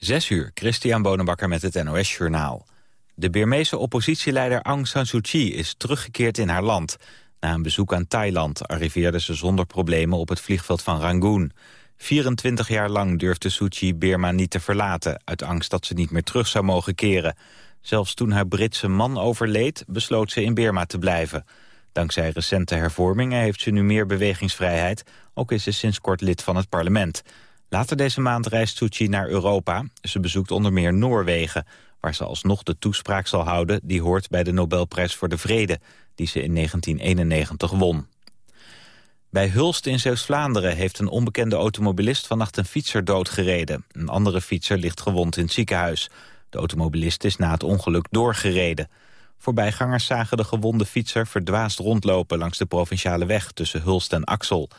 Zes uur, Christian Bonenbakker met het NOS Journaal. De Birmeese oppositieleider Aung San Suu Kyi is teruggekeerd in haar land. Na een bezoek aan Thailand arriveerde ze zonder problemen op het vliegveld van Rangoon. 24 jaar lang durfde Suu Kyi Birma niet te verlaten... uit angst dat ze niet meer terug zou mogen keren. Zelfs toen haar Britse man overleed, besloot ze in Birma te blijven. Dankzij recente hervormingen heeft ze nu meer bewegingsvrijheid. Ook is ze sinds kort lid van het parlement. Later deze maand reist Suu Kyi naar Europa. Ze bezoekt onder meer Noorwegen, waar ze alsnog de toespraak zal houden... die hoort bij de Nobelprijs voor de Vrede, die ze in 1991 won. Bij Hulst in Zeeuws-Vlaanderen heeft een onbekende automobilist vannacht een fietser doodgereden. Een andere fietser ligt gewond in het ziekenhuis. De automobilist is na het ongeluk doorgereden. Voorbijgangers zagen de gewonde fietser verdwaasd rondlopen langs de provinciale weg tussen Hulst en Axel.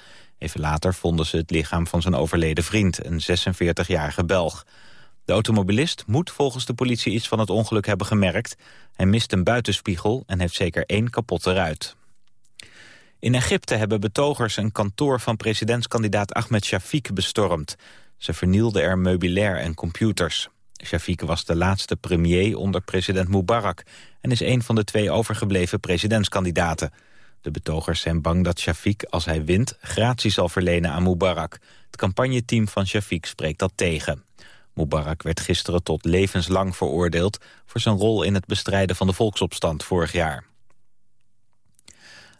Even later vonden ze het lichaam van zijn overleden vriend, een 46-jarige Belg. De automobilist moet volgens de politie iets van het ongeluk hebben gemerkt. Hij mist een buitenspiegel en heeft zeker één kapotte ruit. In Egypte hebben betogers een kantoor van presidentskandidaat Ahmed Shafiq bestormd. Ze vernielden er meubilair en computers. Shafiq was de laatste premier onder president Mubarak... en is een van de twee overgebleven presidentskandidaten. De betogers zijn bang dat Shafiq, als hij wint, gratie zal verlenen aan Mubarak. Het campagneteam van Shafiq spreekt dat tegen. Mubarak werd gisteren tot levenslang veroordeeld... voor zijn rol in het bestrijden van de volksopstand vorig jaar.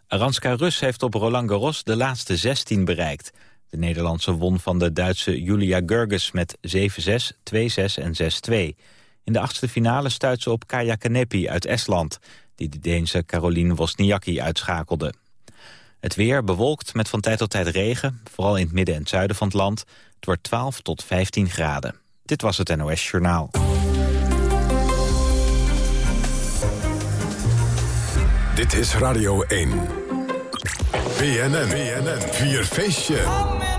Aranska Rus heeft op Roland Garros de laatste 16 bereikt. De Nederlandse won van de Duitse Julia Gerges met 7-6, 2-6 en 6-2. In de achtste finale stuit ze op Kaya Kanepi uit Estland... die de Deense Caroline Wozniacki uitschakelde. Het weer bewolkt met van tijd tot tijd regen, vooral in het midden en zuiden van het land. Het wordt 12 tot 15 graden. Dit was het NOS Journaal. Dit is Radio 1. BNN, BNN, vier feestje.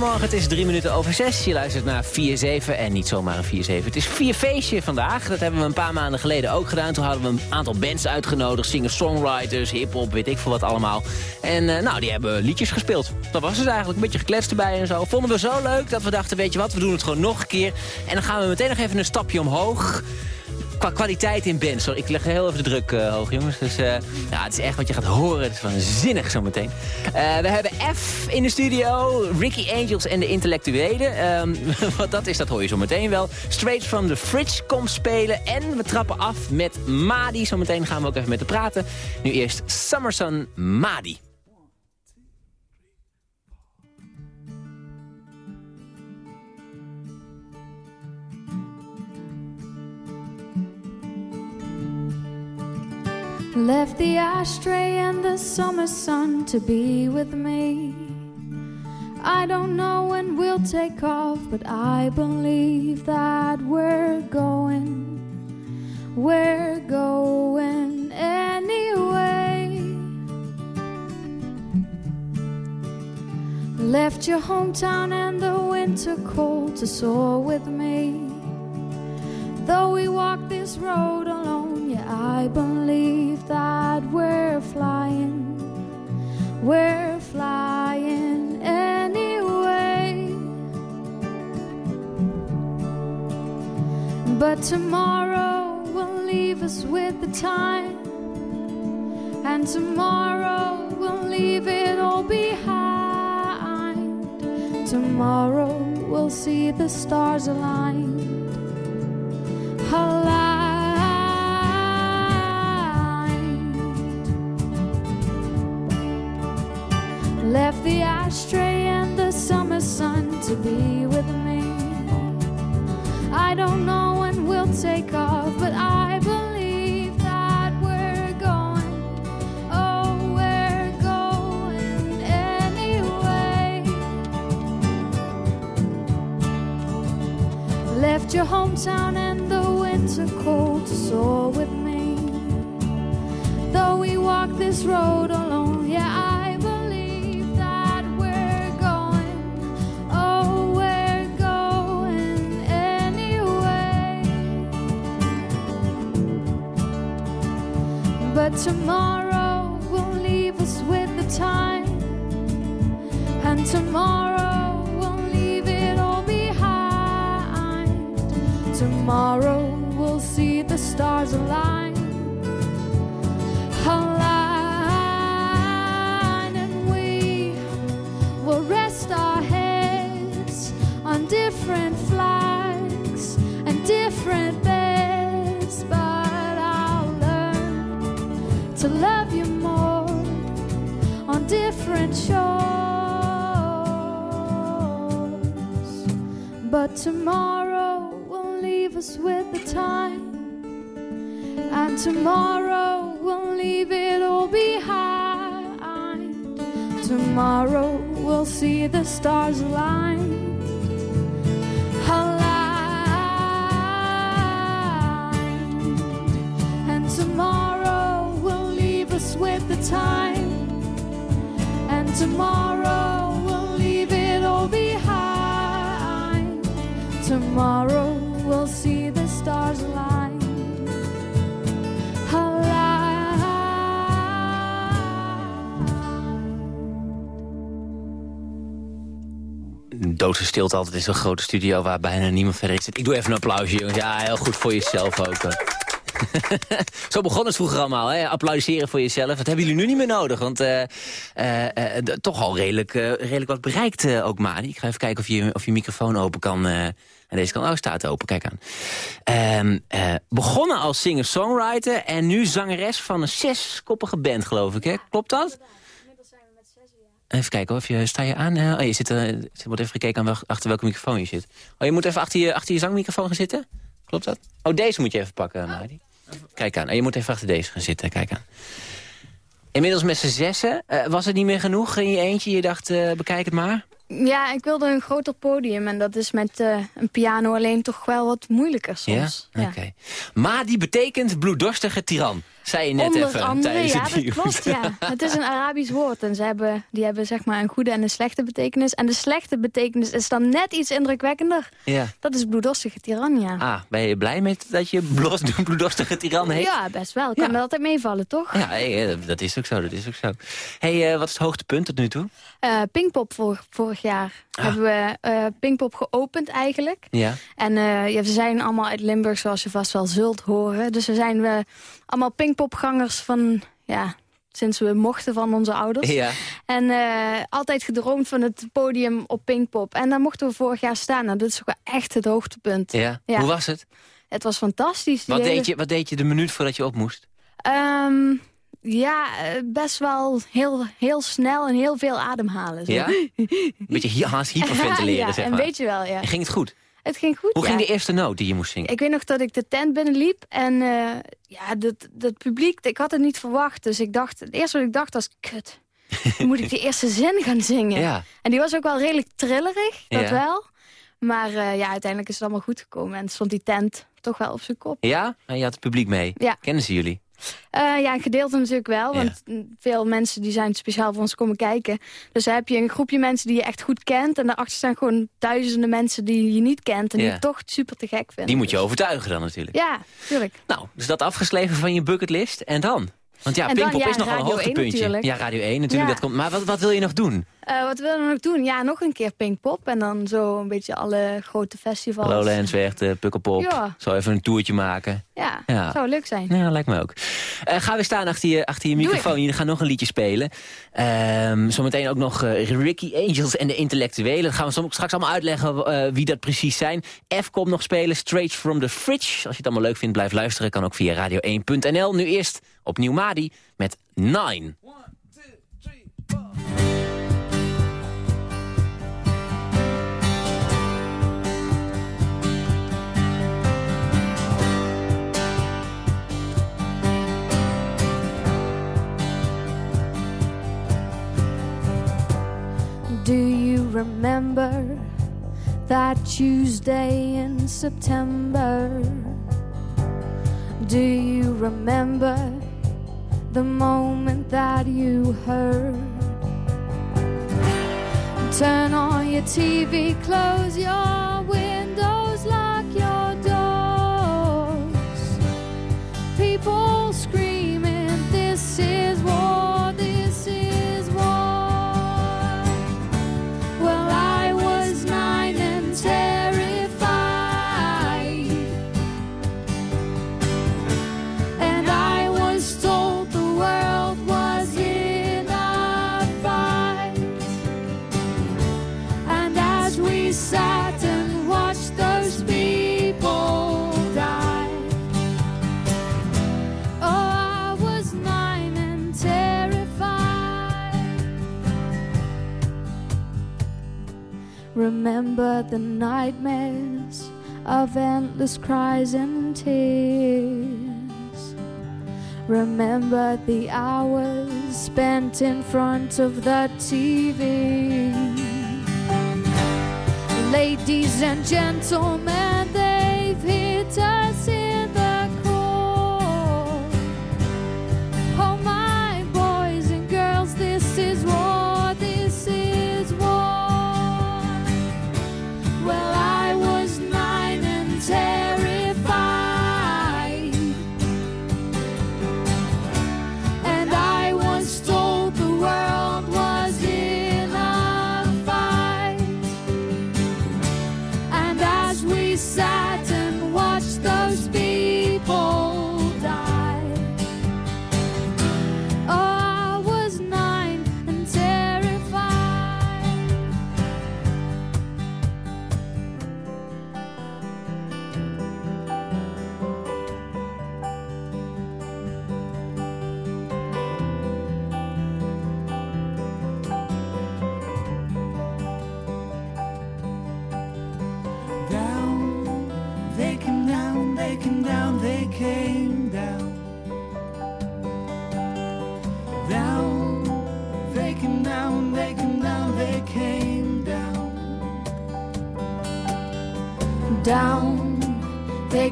Goedemorgen, het is drie minuten over zes. Je luistert naar 4-7 en niet zomaar een 4-7. Het is vier feestje vandaag. Dat hebben we een paar maanden geleden ook gedaan. Toen hadden we een aantal bands uitgenodigd. Singer-songwriters, hip-hop, weet ik veel wat allemaal. En uh, nou, die hebben liedjes gespeeld. Dat was dus eigenlijk. Een beetje gekletst erbij en zo. Vonden we zo leuk dat we dachten, weet je wat, we doen het gewoon nog een keer. En dan gaan we meteen nog even een stapje omhoog qua kwaliteit in bands. Sorry, ik leg heel even de druk uh, hoog, jongens. Dus uh, ja, het is echt wat je gaat horen. Het is waanzinnig zometeen. Uh, we hebben F in de studio, Ricky Angels en de intellectuelen. Um, wat dat is, dat hoor je zo meteen wel. Straight from the Fridge komt spelen. En we trappen af met Madi. Zometeen gaan we ook even met hem praten. Nu eerst Summerson Madi. Left the ashtray and the summer sun to be with me. I don't know when we'll take off, but I believe that we're going. We're going anyway. Left your hometown and the winter cold to soar with me. Though we walk this road alone, yeah, I believe that we're flying. We're flying anyway. But tomorrow will leave us with the time. And tomorrow will leave it all behind. Tomorrow we'll see the stars align Left the ashtray and the summer sun to be with me. I don't know when we'll take off, but I believe. That we're going. Oh, we're going anyway. Left your hometown and the winter cold to soar with me. Though we walk this road alone, But tomorrow will leave us with the time, and tomorrow will leave it all behind. Tomorrow we'll see the stars align, tomorrow we'll leave it all behind. Tomorrow we'll see the stars align. And tomorrow will leave us with the time. And tomorrow we'll leave it all behind. Tomorrow Doodse stilte altijd in zo'n grote studio waar bijna niemand verder zit. Ik doe even een applausje, jongens. Ja, heel goed voor jezelf ook. Zo begon het vroeger allemaal, hè? voor jezelf. Dat hebben jullie nu niet meer nodig, want eh, eh, eh, toch al redelijk, redelijk wat bereikt ook, Mari. Ik ga even kijken of je, of je microfoon open kan. en deze kan, oh, staat open, kijk aan. Ehm, eh, begonnen als singer-songwriter en nu zangeres van een zeskoppige band, geloof ik, hè? Klopt dat? Even kijken, of je, sta je aan? Eh, oh, je zit, er er wordt even gekeken aan wel- achter welke microfoon je zit. Oh, je moet even achter je, achter je zangmicrofoon gaan zitten? Klopt dat? Oh, deze moet je even pakken, Mari. Kijk aan. Oh, je moet even achter deze gaan zitten, kijk aan. Inmiddels met z'n zessen. Eh, was het niet meer genoeg in je eentje? Je dacht, eh, bekijk het maar. Ja, ik wilde een groter podium en dat is met eh, een piano alleen toch wel wat moeilijker soms. Ja? Oké. Maar die betekent bloeddorstige tiran. Zei je net Onder even andere, ja, dat klopt, ja. Het is een Arabisch woord en ze hebben, die hebben zeg maar een goede en een slechte betekenis. En de slechte betekenis is dan net iets indrukwekkender. Ja. Dat is bloeddorstige tiran, ja. Ah, ben je blij met dat je bloeddorstige tiran heet? Ja, best wel. Kan Ja. er altijd meevallen, toch? Ja, hey, eh, dat is ook zo, dat is ook zo. hey, eh, wat is het hoogtepunt tot nu toe? Eh, Pinkpop vor- vorig jaar Ah. hebben we eh, Pinkpop geopend eigenlijk. Ja. En ja, we zijn allemaal uit Limburg, zoals je vast wel zult horen. Dus we zijn we allemaal Pinkpopgangers van, ja, sinds we mochten van onze ouders. Ja. En eh, altijd gedroomd van het podium op Pinkpop. En daar mochten we vorig jaar staan. Nou, dat is ook echt het hoogtepunt. ja. Ja. Hoe was het? Het was fantastisch. Wat hele- deed, je, wat deed je de minuut voordat je op moest? Ehm, ja, eh, best wel heel, heel snel en heel veel ademhalen. Zo. Ja? Een beetje haast hyperventileren, ja, zeg een maar. beetje wel, ja. En ging het goed? Het ging goed, Hoe ja. ging de eerste noot die je moest zingen? Ik weet nog dat ik de tent binnenliep en eh, ja, dat, dat publiek, ik had het niet verwacht. Dus ik dacht, het eerste wat ik dacht was, kut, moet ik de eerste zin gaan zingen. Ja. En die was ook wel redelijk trillerig, dat Ja. wel. Maar eh, ja, uiteindelijk is het allemaal goed gekomen en stond die tent toch wel op zijn kop. Ja? En je had het publiek mee? Ja. Kennen ze jullie? Eh, ja, een gedeelte natuurlijk wel, want veel mensen die zijn speciaal voor ons komen kijken. Dus dan heb je een groepje mensen die je echt goed kent en daarachter staan gewoon duizenden mensen die je niet kent en die je toch super te gek vinden. Die moet je Dus- overtuigen dan natuurlijk. Ja, tuurlijk. Nou, dus dat afgeschreven van je bucketlist. En dan? Want ja, Pinkpop ja, is nogal een Radio 1 hoogtepuntje. Ja, Radio 1 natuurlijk. Dat komt. Maar wat, wat wil je nog doen? Eh, wat willen we nog doen? Ja, nog een keer Pinkpop. En dan zo een beetje alle grote festivals. Lowlands, Werchter, Pukkelpop. Ja. Zo even een toertje maken. Ja, Ja. zou leuk zijn. Ja, lijkt me ook. Eh ga weer staan achter je, achter je microfoon. Jullie gaan nog een liedje spelen. Ehm, zometeen ook nog eh, Ricky Angels en de intellectuelen. Dat gaan we straks allemaal uitleggen eh, wie dat precies zijn. F komt nog spelen, Straight from the Fridge. Als je het allemaal leuk vindt, blijf luisteren. Kan ook via radio1.nl. Nu eerst opnieuw Madi met Nine. Do you remember that Tuesday in September. Do you remember the moment that you heard? Turn on your TV, close your windows, lock your doors. People screaming, Remember the nightmares of endless cries and tears. Remember the hours spent in front of the TV. Ladies and gentlemen,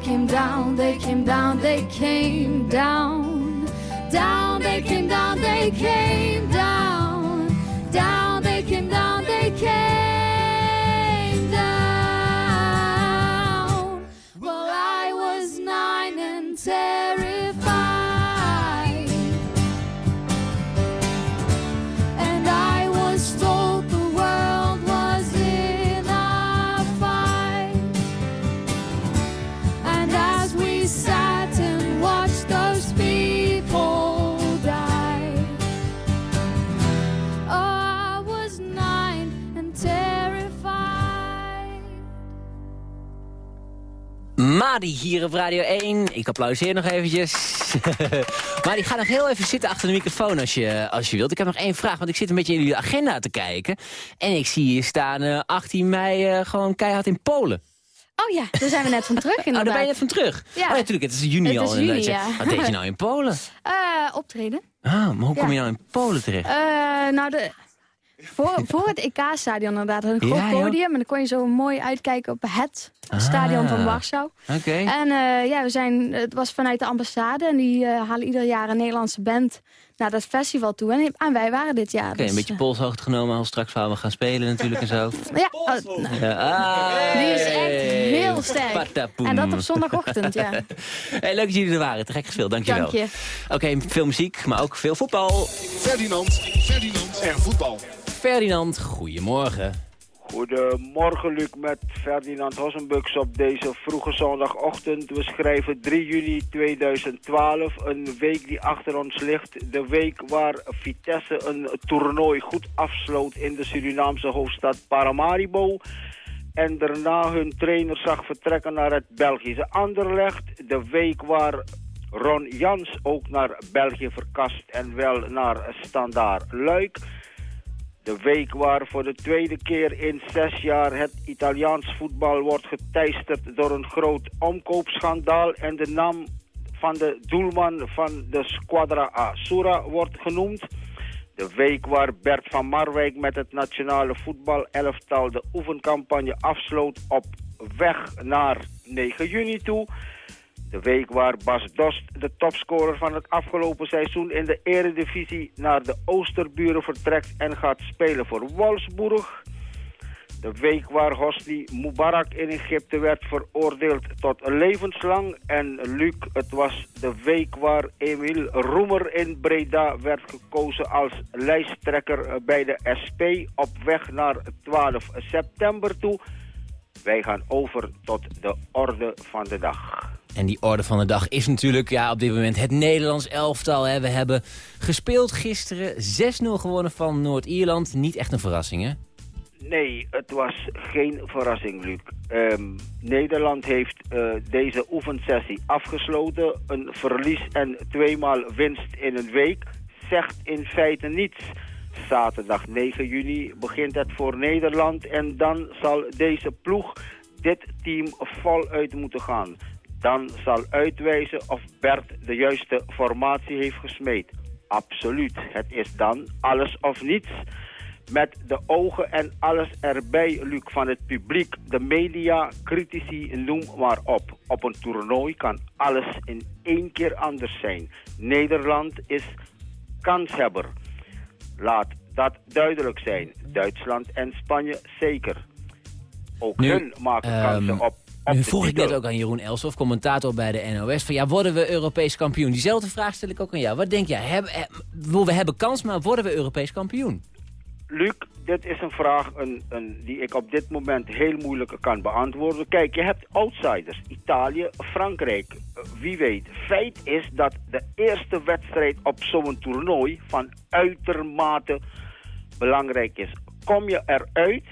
came down, they came down, they came down. Down, they came down, they came down. Madi hier op Radio 1. Ik applaudiseer nog eventjes. maar die gaat nog heel even zitten achter de microfoon als je, als je wilt. Ik heb nog één vraag, want ik zit een beetje in jullie agenda te kijken. En ik zie hier staan eh, 18 mei eh, gewoon keihard in Polen. Oh ja, daar zijn we net van terug Oh, inderdaad. daar ben je net van terug. Ja. Oh, natuurlijk, het is juni Het al. is juni, ja. Wat deed je nou in Polen? Eh, optreden. Ah, maar hoe kom Ja. je nou in Polen terecht? Eh, nou, de, voor, voor het EK-stadion inderdaad. Een groot Ja, podium. En dan kon je zo mooi uitkijken op het stadion van Ah. Warschau. Oké. En eh, ja, we zijn, het was vanuit de ambassade. En die eh, halen ieder jaar een Nederlandse band naar dat festival toe. En, en wij waren dit jaar. Oké, dus, een beetje eh, polshoogte genomen als straks waar we gaan spelen natuurlijk en zo. Ja, oh, nou, Ja, ah, die is echt heel sterk. Patapoem. En dat op zondagochtend, ja. Hey, leuk dat jullie er waren. Te gek gespeeld, dankjewel. Dank je. Oké, veel muziek, maar ook veel voetbal. Ferdinand, Ferdinand en voetbal. Ferdinand, goedemorgen. Goedemorgen Luc met Ferdinand Hossenbux op deze vroege zondagochtend. We schrijven 3 juni 2012, een week die achter ons ligt. De week waar Vitesse een toernooi goed afsloot in de Surinaamse hoofdstad Paramaribo. En daarna hun trainer zag vertrekken naar het Belgische Anderlecht. De week waar Ron Jans ook naar België verkast en wel naar Standaard Luik. De week waar voor de tweede keer in zes jaar het Italiaans voetbal wordt geteisterd door een groot omkoopschandaal en de naam van de doelman van de Squadra Azzurra wordt genoemd. De week waar Bert van Marwijk met het nationale voetbalelftal de oefencampagne afsloot op weg naar 9 juni toe. De week waar Bas Dost, de topscorer van het afgelopen seizoen in de eredivisie, naar de Oosterburen vertrekt en gaat spelen voor Wolfsburg. De week waar Hosni Mubarak in Egypte werd veroordeeld tot levenslang. En Luc, het was de week waar Emil Roemer in Breda werd gekozen als lijsttrekker bij de SP op weg naar 12 september toe. Wij gaan over tot de orde van de dag. En die orde van de dag is natuurlijk ja, op dit moment het Nederlands elftal. Hè. We hebben gespeeld gisteren, 6-0 gewonnen van Noord-Ierland. Niet echt een verrassing, hè? Nee, het was geen verrassing, Luc. Um, Nederland heeft uh, deze oefensessie afgesloten. Een verlies en tweemaal winst in een week zegt in feite niets. Zaterdag 9 juni begint het voor Nederland en dan zal deze ploeg dit team voluit moeten gaan. Dan zal uitwijzen of Bert de juiste formatie heeft gesmeed. Absoluut. Het is dan alles of niets met de ogen en alles erbij, Luc, van het publiek, de media, critici, noem maar op. Op een toernooi kan alles in één keer anders zijn. Nederland is kanshebber. Laat dat duidelijk zijn. Duitsland en Spanje zeker. Ook nu, hun maken um, kansen op. op nu vroeg ik net ook aan Jeroen Elsof, commentator bij de NOS... van ja, worden we Europees kampioen? Diezelfde vraag stel ik ook aan jou. Wat denk jij? Heb, we hebben kans, maar worden we Europees kampioen? Luc, dit is een vraag een, een, die ik op dit moment heel moeilijk kan beantwoorden. Kijk, je hebt outsiders. Italië, Frankrijk. Eh, wie weet. Feit is dat de eerste wedstrijd op zo'n toernooi van uitermate belangrijk is. Kom je eruit,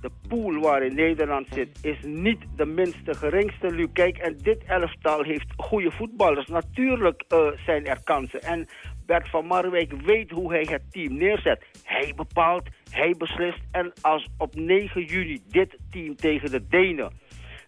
de pool waarin Nederland zit is niet de minste geringste. Luc, kijk, en dit elftal heeft goede voetballers. Natuurlijk uh, zijn er kansen. En Bert van Marwijk weet hoe hij het team neerzet. Hij bepaalt, hij beslist. En als op 9 juni dit team tegen de Denen...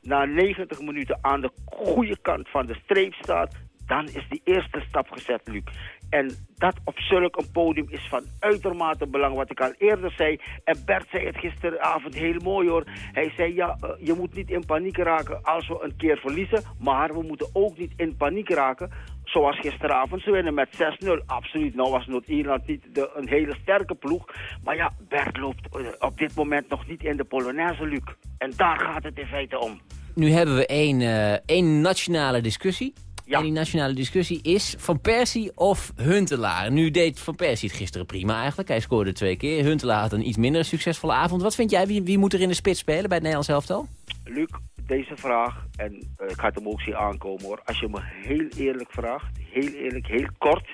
na 90 minuten aan de goede kant van de streep staat... dan is die eerste stap gezet, Luc. En dat op zulk een podium is van uitermate belang, wat ik al eerder zei. En Bert zei het gisteravond heel mooi hoor. Hij zei, ja, uh, je moet niet in paniek raken als we een keer verliezen. Maar we moeten ook niet in paniek raken zoals gisteravond. Ze winnen met 6-0. Absoluut. Nou was Noord-Ierland niet een hele sterke ploeg. Maar ja, Bert loopt uh, op dit moment nog niet in de Polonaise, Luc. En daar gaat het in feite om. Nu hebben we één, uh, één nationale discussie. Ja. En die nationale discussie is Van Persie of Huntelaar. Nu deed Van Persie het gisteren prima eigenlijk. Hij scoorde twee keer. Huntelaar had een iets minder succesvolle avond. Wat vind jij? Wie, wie moet er in de spits spelen bij het Nederlands elftal? Luc, deze vraag, en uh, ik ga het hem ook zien aankomen hoor. Als je me heel eerlijk vraagt, heel eerlijk, heel kort.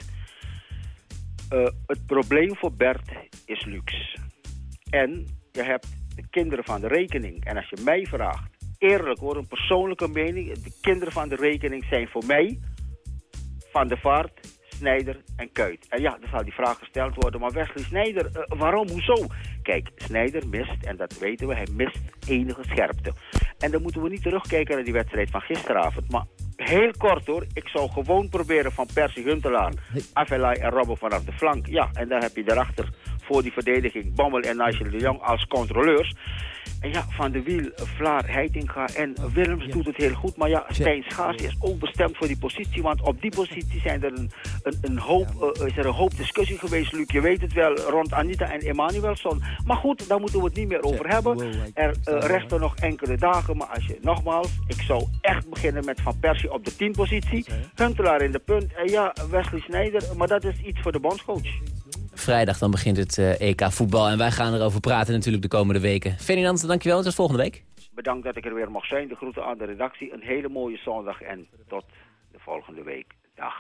Uh, het probleem voor Bert is luxe. En je hebt de kinderen van de rekening. En als je mij vraagt, eerlijk hoor, een persoonlijke mening. De kinderen van de rekening zijn voor mij Van de Vaart, Snijder en Kuit. En ja, dan zal die vraag gesteld worden, maar Wesley Snijder, uh, waarom, hoezo? Kijk, Snijder mist, en dat weten we, hij mist enige scherpte. En dan moeten we niet terugkijken naar die wedstrijd van gisteravond. Maar heel kort hoor, ik zou gewoon proberen van Persie Huntelaar, Afelai en Robben vanaf de flank. Ja, en dan heb je daarachter voor die verdediging Bommel en Nigel de Jong als controleurs. En ja, Van de Wiel, Vlaar, Heitinga en Willems doet het heel goed. Maar ja, Stijn Schaars is ook bestemd voor die positie. Want op die positie zijn er een, een, een hoop, uh, is er een hoop discussie geweest, Luc. Je weet het wel, rond Anita en Emanuelson. Maar goed, daar moeten we het niet meer over hebben. Er uh, resten nog enkele dagen. Maar als je, nogmaals, ik zou echt beginnen met Van Persie op de 10 positie. Huntelaar in de punt. En ja, Wesley Snijder. Maar dat is iets voor de bondscoach. Vrijdag dan begint het uh, EK voetbal en wij gaan erover praten natuurlijk de komende weken. Ferdinand, dankjewel. Tot volgende week. Bedankt dat ik er weer mag zijn. De groeten aan de redactie. Een hele mooie zondag en tot de volgende week. Dag.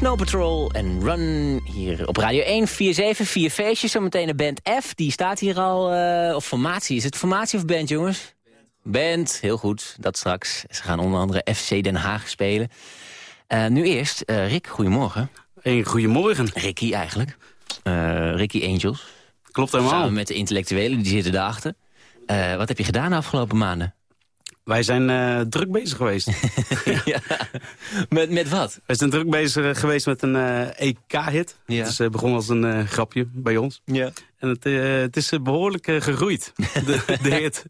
Snow Patrol en Run hier op Radio 1. 4-7, vier feestjes. Zometeen de band F, die staat hier al. Uh, of formatie. Is het formatie of band, jongens? Band, heel goed. Dat straks. Ze gaan onder andere FC Den Haag spelen. Uh, nu eerst, uh, Rick, goedemorgen. Hey, goedemorgen. Ricky eigenlijk. Ricky Angels. Klopt helemaal. Samen met de intellectuelen, die zitten daarachter. wat heb je gedaan de afgelopen maanden? Wij zijn uh, druk bezig geweest. ja. met, met wat? Wij zijn druk bezig geweest met een uh, EK-hit. Ja. Het is begonnen als een grapje bij ons. Ja. En het, uh, het is behoorlijk uh, gegroeid, de, de hit.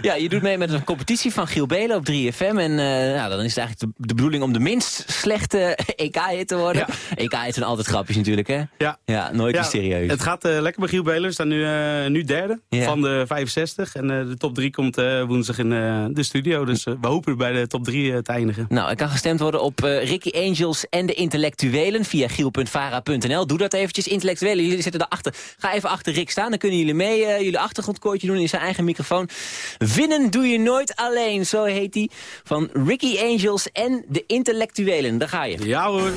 ja, je doet mee met een competitie van Giel Belen op 3FM. En uh, nou, dan is het eigenlijk de, de, bedoeling om de minst slechte EK-hit te worden. Ja. EK-hit zijn altijd grapjes natuurlijk, hè? Ja. Ja, nooit ja, serieus. Het gaat lekker bij Giel Belen. We staan nu, nu derde ja. van de 65. En de top 3 komt woensdag in de studio. Dus we hopen bij de top 3 te eindigen. Nou, er kan gestemd worden op Ricky Angels en de intellectuelen via giel.vara.nl. Doe dat eventjes, intellectuelen. Jullie zitten daarachter. Ga even achter Rick staan. Dan kunnen jullie mee uh, jullie achtergrondkoortje doen in zijn eigen microfoon. Winnen doe je nooit alleen, zo heet hij. Van Ricky Angels en de intellectuelen. Daar ga je. Ja hoor.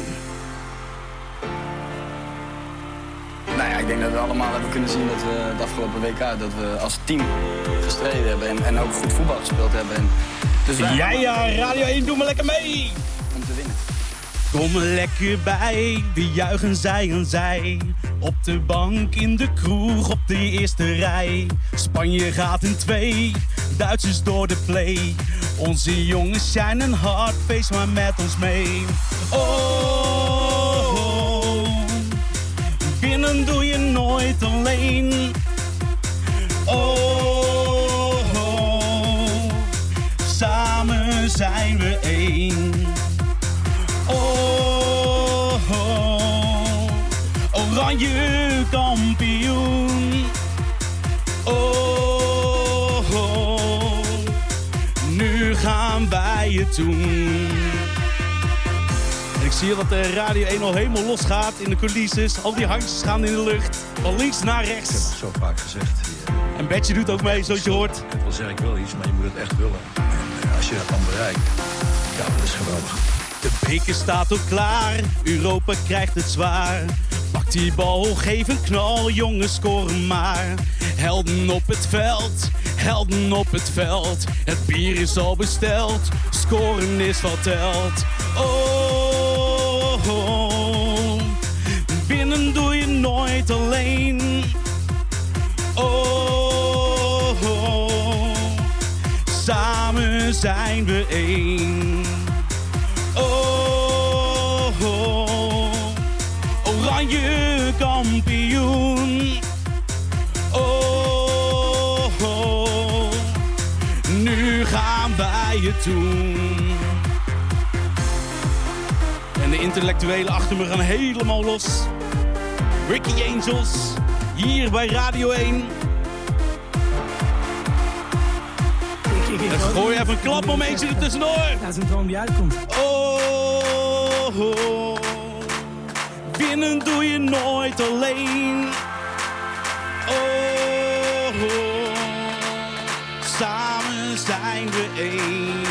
Nou ja, ik denk dat we allemaal hebben kunnen zien dat we de afgelopen WK... dat we als team gestreden hebben en, en ook goed voetbal gespeeld hebben. En dus. Ja, ja, Radio 1, doe maar lekker mee! Om te winnen. Kom lekker bij, we juichen zij en zij. Op de bank, in de kroeg, op de eerste rij. Spanje gaat in twee, Duitsers door de play. Onze jongens zijn een hard face, maar met ons mee. Oh, oh, binnen doe je nooit alleen. Oh, oh samen zijn we één. Oranje kampioen. Oh, oh, nu gaan wij het doen. En ik zie dat de Radio 1 al helemaal los gaat in de coulisses. Al die handjes gaan in de lucht, van links naar rechts. Ik heb het zo vaak gezegd. En Betje doet ook mee, zoals je hoort. Ik wel zeggen, ik wil iets, maar je moet het echt willen. En als je dat dan bereikt, ja, dat is geweldig. De beker staat ook klaar, Europa krijgt het zwaar. Pak die bal, geef een knal, jongens scoren maar. Helden op het veld, helden op het veld. Het bier is al besteld, scoren is wat telt. Oh, oh, binnen doe je nooit alleen. Oh, oh samen zijn we één. En de intellectuelen achter me gaan helemaal los. Ricky Angels, hier bij Radio 1. En gooi even een klapmomentje er tussendoor. Dat is een droom die uitkomt. Oh, oh, winnen doe je nooit alleen. Oh, oh, samen zijn we één.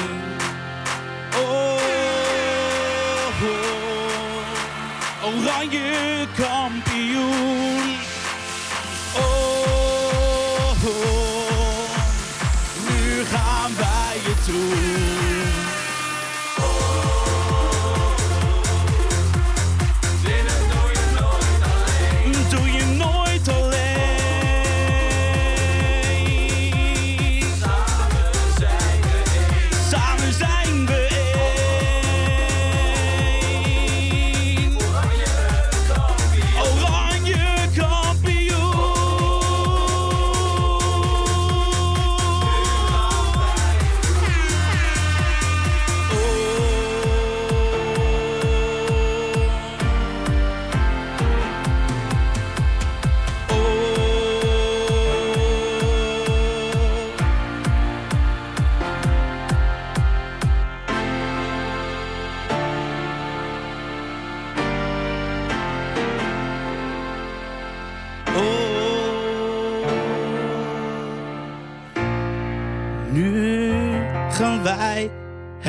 Kampioen. Oh, oh, nu gaan wij het doen.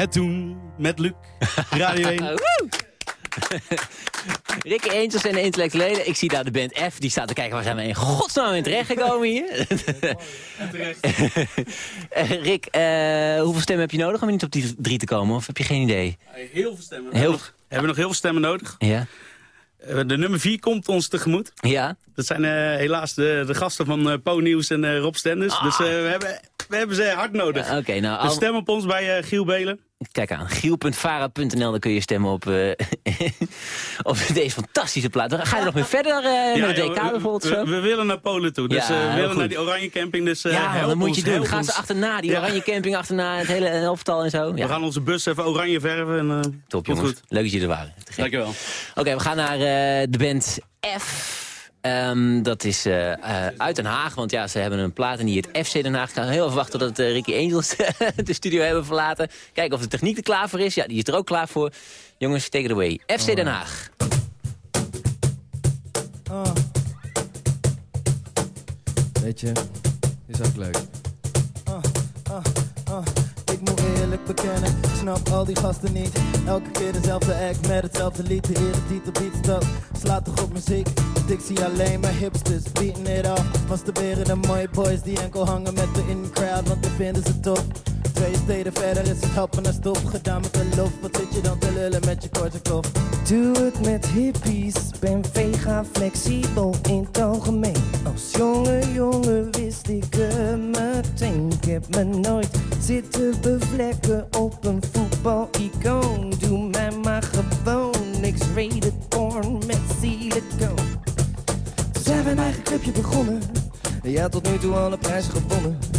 Het doen met Luc. Radio 1. Ricky Angels en de intellectuelen. Ik zie daar de band F, die staat te kijken waar zijn we in godsnaam in terecht gekomen hier. Eh, Rick, eh, hoeveel stemmen heb je nodig om niet op die drie te komen? Of heb je geen idee? Heel veel stemmen. Heel... We hebben nog heel veel stemmen nodig. Ja. Eh, de nummer 4 komt ons tegemoet. Ja. Dat zijn uh, helaas de, de, gasten van uh, Po Nieuws en uh, Rob Stenders. Ah. Dus we, hebben, we hebben ze hard nodig. Ja, okay, nou, dus stem op ons bij Giel Belen. Kijk aan, giel.vara.nl, dan kun je stemmen op, uh, op deze fantastische plaat. Ga je er nog weer verder uh, ja, met de DK bijvoorbeeld? We, we, willen naar Polen toe, dus ja, uh, we willen goed. naar die oranje camping. Dus, ja, dat moet je doen. Ga ze achterna, die oranje camping achterna, het hele elftal en zo. We gaan onze bus even oranje verven. En, Top jongens, goed. leuk dat jullie er waren. Dankjewel. Oké, okay, we gaan naar de band F. Um, dat is uh, uh, uit Den Haag, want ja, ze hebben een plaat en die het FC Den Haag. Ik ga heel even wachten tot uh, Ricky Angels de studio hebben verlaten. Kijken of de techniek er klaar voor is. Ja, die is er ook klaar voor. Jongens, take it away. FC Den Haag. Oh. Weet je, is ook leuk. Oh, oh, oh. Ik moet eerlijk bekennen, snap al die gasten niet. Elke keer dezelfde act met hetzelfde lied. De eretitel biedt dat slaat toch op muziek. Ik zie alleen maar hipsters beaten it off. Masturberen de mooie boys die enkel hangen met de in-crowd, want die vinden ze tof. Twee steden verder is het happen naar stof. Gedaan met de lof, wat zit je dan te lullen met je korte kop? Doe het met hippies, ben vega flexibel in het algemeen. Als jonge jongen wist ik het meteen. Ik heb me nooit zitten bevlekken op een voetbal-icoon. Doe mij maar gewoon niks rated porn met silicone. Zijn we een eigen clubje begonnen. Ja, tot nu toe alle prijzen gewonnen.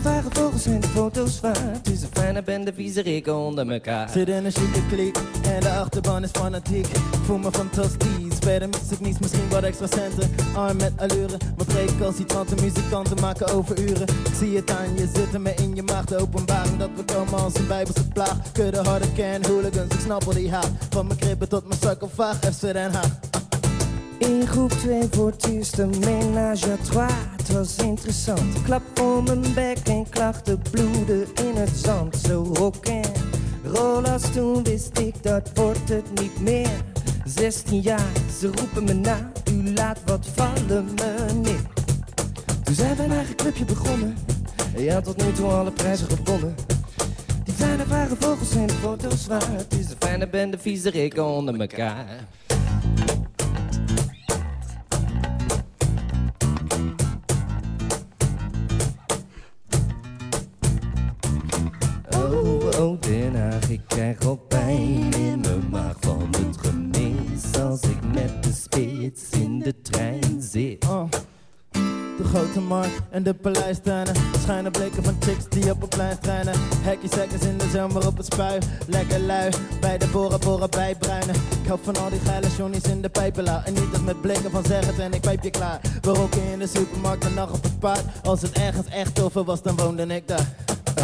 Kleine vage vogels en de foto's waard. Het is een fijne bende vieze onder elkaar. Zit in een chique kliek en de achterban is fanatiek. Ik voel me fantastisch. Verder mis ik niets, misschien wat extra centen. Arm met allure, maar recalcitrante muzikanten maken overuren. Ik zie het aan je zitten, me in je maag. De openbaring dat we komen als een bijbelse plaag. Kudde harde kern, hooligans, ik snap al die haat. Van mijn kribben tot mijn sarcofaag, FC Den Haag. In groep 2 voor het eerste ménage à trois. Het was interessant. Klap om mijn bek en klachten bloeden in het zand. Zo rock en roll toen wist ik dat wordt het niet meer. 16 jaar, ze roepen me na. U laat wat vallen, meneer. Toen zijn we een eigen clubje begonnen. Ja, tot nu toe alle prijzen gewonnen. Die fijne vage vogels zijn de foto's waard. Het is een fijne bende vieze onder elkaar. Ik krijg al pijn in mijn maag van het gemis als ik met de spits in de trein zit. Oh. De grote markt en de paleistuinen Schijnen blikken van chicks die op een plein trainen Hekjes, in de zomer op het spui Lekker lui, bij de boren, boren bij bruinen Ik hou van al die geile johnnies in de pijpela. En niet dat met blikken van zeg het en ik pijp je klaar. We roken in de supermarkt en nacht op het paard. Als het ergens echt toffer was, dan woonde ik daar.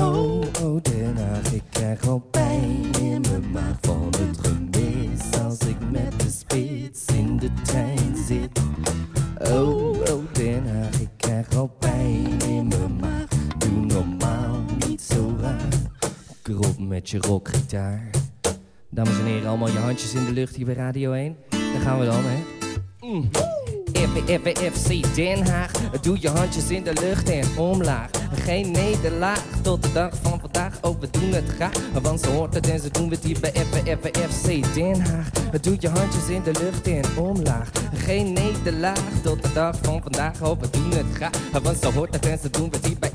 Oh, oh Den Haag, ik krijg al pijn in mijn maag van het gemis. Als ik met de spits in de trein zit. Oh, oh Den Haag, ik krijg al pijn in mijn maag. Doe normaal, niet zo raar. Krop met je rockgitaar. Dames en heren, allemaal je handjes in de lucht hier bij Radio 1 Daar gaan we dan, hè. Mm. FC Den Haag. Doe je handjes in de lucht en omlaag. Geen nederlaag tot de dag van vandaag. Oh, we doen het graag. Want ze hoort het en ze doen het hier bij FC Den Haag. Doe je handjes in de lucht en omlaag. Geen nederlaag tot de dag van vandaag. Oh, we doen het graag. Want ze hoort het en ze doen het hier bij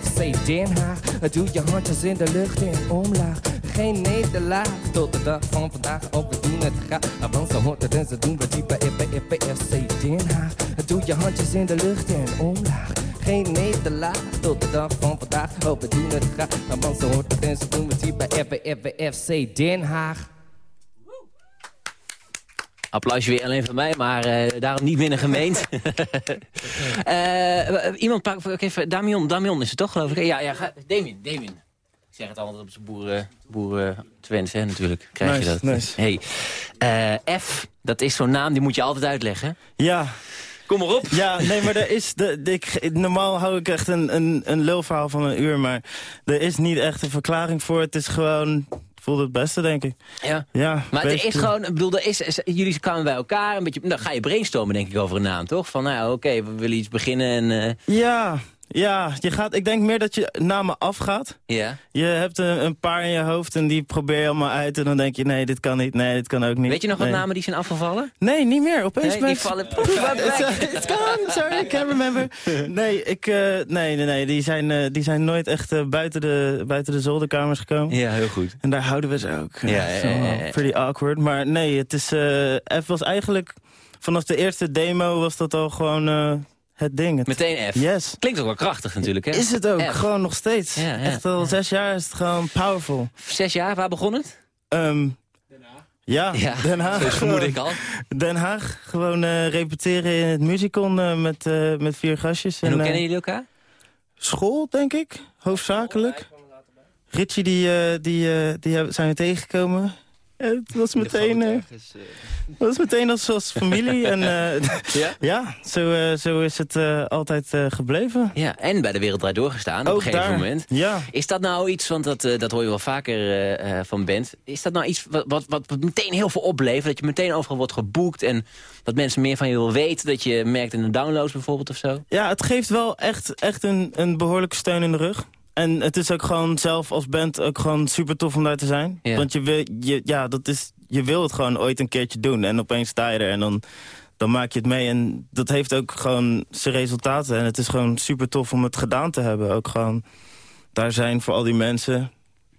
FC Den Haag. Doe je handjes in de lucht en omlaag. Geen nederlaag tot de dag van vandaag. Oh, we doen het graag. Want ze hoort het en ze doen het hier bij FC Den Haag. Doe je handjes in de lucht en omlaag. Geen nederlaag tot de dag van vandaag. Oh, we doen het graag. Want ze hoort het en ze doen het hier bij FC Den Haag. Applausje weer alleen van mij, maar uh, daarom niet minder gemeend. uh, iemand pak even, Damion, Damion is het toch geloof ik? Ja, ja, ga, Damien, Damien. Ik zeg het altijd op zijn boeren, boeren Twents, hè, natuurlijk. Krijg je dat. Nice. Hey. Uh, F, dat is zo'n naam, die moet je altijd uitleggen. Ja. Kom maar op. Ja, nee, maar er is... De, de, ik, normaal hou ik echt een, een, een lulverhaal van een uur, maar er is niet echt een verklaring voor. Het is gewoon voelde het beste, denk ik. Ja. ja maar er is gewoon, ik bedoel, er is, is, jullie kwamen bij elkaar, een beetje, dan ga je brainstormen denk ik over een naam, toch? Van nou oké, we willen iets beginnen en... Uh... Ja, ja, je gaat, ik denk meer dat je namen afgaat. Ja. Je hebt een, een, paar in je hoofd en die probeer je allemaal uit. En dan denk je, nee, dit kan niet, nee, dit kan ook niet. Weet je nog nee. wat namen die zijn afgevallen? Nee, niet meer. Opeens nee, die vallen... It's gone, sorry, I can't remember. Nee, ik, uh, nee, nee, nee, die zijn, uh, die zijn nooit echt uh, buiten, de, buiten de zolderkamers gekomen. Ja, heel goed. En daar houden we ze ook. Ja, ja, ja, ja, Pretty awkward. Maar nee, het is, F was eigenlijk... Vanaf de eerste demo was dat al gewoon het ding. Het... Meteen F. Yes. Klinkt ook wel krachtig natuurlijk, hè? Is het ook, F. gewoon nog steeds. Ja, ja, Echt al ja. zes jaar is het gewoon powerful. Zes jaar, waar begon het? Um, Den Haag. Ja, ja, Den Haag. Zo vermoed ik al. Den Haag, gewoon uh, repeteren in het musicon uh, met, uh, met vier gastjes. En, en hoe kennen jullie elkaar? School, denk ik, hoofdzakelijk. Richie, die, die, die zijn we tegengekomen. Het was meteen, was meteen als, als familie. en, uh, ja? ja, zo, zo is het altijd gebleven. Ja, en bij de Wereld Draait Doorgestaan op een gegeven daar. moment. Ja. Is dat nou iets, want dat, dat hoor je wel vaker van band. Is dat nou iets wat, wat, wat meteen heel veel oplevert? Dat je meteen overal wordt geboekt en dat mensen meer van je wil weten? Dat je merkt in de downloads bijvoorbeeld of zo? Ja, het geeft wel echt, echt een, een behoorlijke steun in de rug. En het is ook gewoon zelf als band ook gewoon super tof om daar te zijn. Ja. Want je wil, je, ja, dat is, je wil het gewoon ooit een keertje doen. En opeens sta je er en dan, dan maak je het mee. En dat heeft ook gewoon zijn resultaten. En het is gewoon super tof om het gedaan te hebben. Ook gewoon daar zijn voor al die mensen.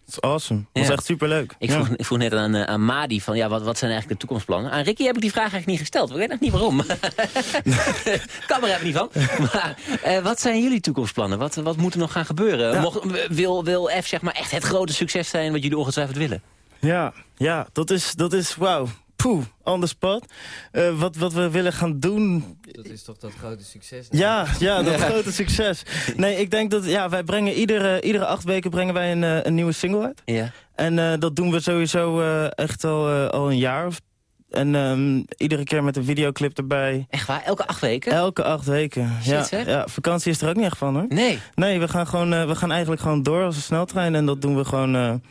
Dat is awesome. Dat was echt super leuk. Ik vroeg, ik vroeg net aan, aan Madi van ja, wat, wat zijn eigenlijk de toekomstplannen? Aan Ricky heb ik die vraag eigenlijk niet gesteld. Ik weet nog niet waarom. kan er even niet van. Maar eh, wat zijn jullie toekomstplannen? Wat, wat moet er nog gaan gebeuren? Mocht, wil, wil F zeg maar echt het grote succes zijn wat jullie ongetwijfeld willen? Ja, ja dat is, dat is wauw. Poeh, on the spot. Eh, wat, wat we willen gaan doen... Dat is toch dat grote succes? Ja, ja, dat grote succes. Nee, ik denk dat ja, wij brengen iedere, iedere acht weken brengen wij een, eh, een nieuwe single uit. Ja. En uh, dat doen we sowieso uh, echt al, uh, al een jaar. Of, en um, iedere keer met een videoclip erbij. Echt waar? Elke acht weken? Elke acht weken. Shit, ja, zeg. ja, vakantie is er ook niet echt van hoor. Nee. Nee, we gaan, gewoon, we gaan eigenlijk gewoon door als een sneltrein. En dat doen we gewoon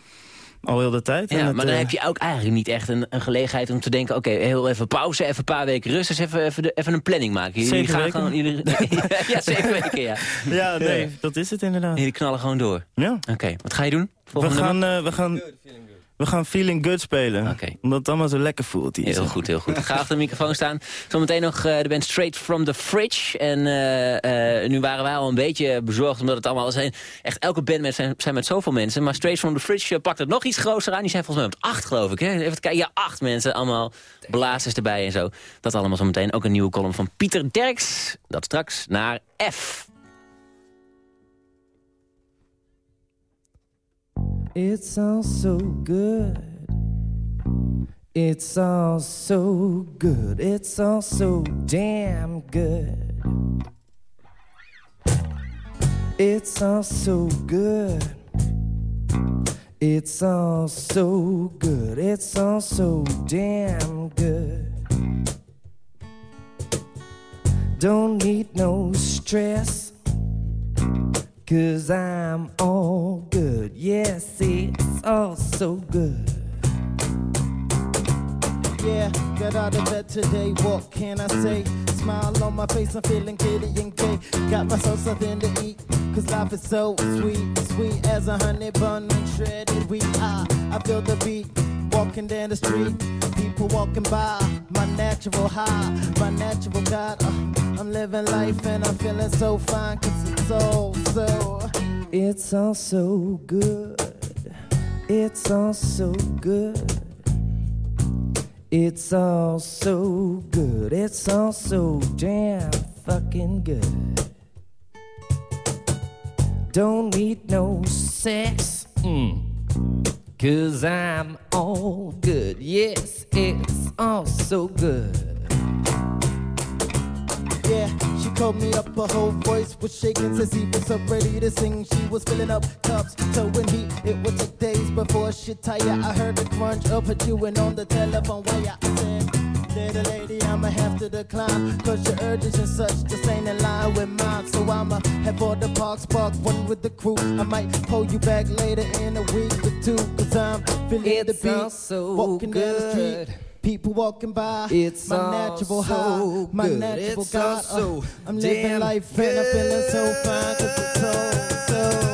al heel de tijd. Ja, en het, maar dan heb je ook eigenlijk niet echt een, een gelegenheid om te denken... oké, okay, heel even pauze, even een paar weken rust... dus even, even, de, even een planning maken. Jullie zeven gaan weken. gewoon... Jullie, ja, zeven weken, ja. Ja, nee, ja. dat is het inderdaad. Jullie knallen gewoon door. Ja. Oké, okay, wat ga je doen? We gaan, uh, we gaan, we gaan Feeling Good spelen. Okay. Omdat het allemaal zo lekker voelt. Hier heel goed, heel goed. Ga achter de microfoon staan. Zometeen nog uh, de band Straight from the Fridge. En uh, nu waren wij al een beetje bezorgd omdat het allemaal zijn. Echt elke band met zijn, zijn met zoveel mensen. Maar Straight from the Fridge pakt het nog iets groter aan. Die zijn volgens mij met acht, geloof ik. Hè? Even kijken, ja, acht mensen. Allemaal blazers erbij en zo. Dat allemaal zometeen. Ook een nieuwe column van Pieter Derks. Dat straks naar F. It's all so good. It's all so good. It's all so damn good. It's all so good. It's all so good. It's all so damn good. Don't need no stress. Cause I'm all good. Yes, it's all so good. Yeah, got out of bed today. What can I say? Smile on my face, I'm feeling giddy and gay. Got myself something to eat. Cause life is so sweet, sweet as a honey bun and shredded wheat. I, I feel the beat, walking down the street. People walking by, my natural high, my natural God. Uh, I'm living life and I'm feeling so fine. Cause it's all so. It's all so good. It's all so good. It's all so good. It's all so damn fucking good. Don't need no sex. Mm. Cause I'm all good. Yes, it's all so good. Yeah, she called me up, her whole voice was shaking. Says he was up ready to sing. She was filling up cups, so when he it would take days before she tire. I heard the crunch of her chewing on the telephone wire. I said, little lady, I'ma have to decline. Cause your urges and such just ain't in line with mine. So I'ma head for the park, spark one with the crew. I might pull you back later in a week or two. Cause I'm feeling It's the beat. so walking down the good. street. People walking by, It's my all natural so high, my good. natural It's God. so uh, I'm living life and I'm feeling so fine. Cause it's so, so.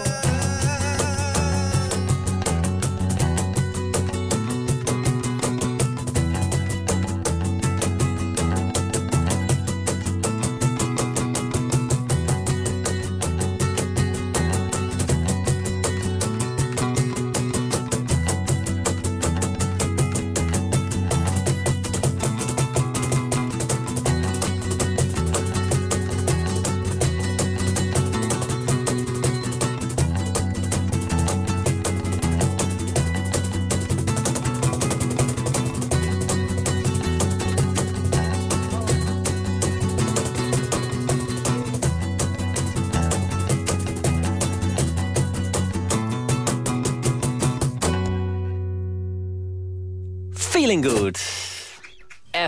Feeling good.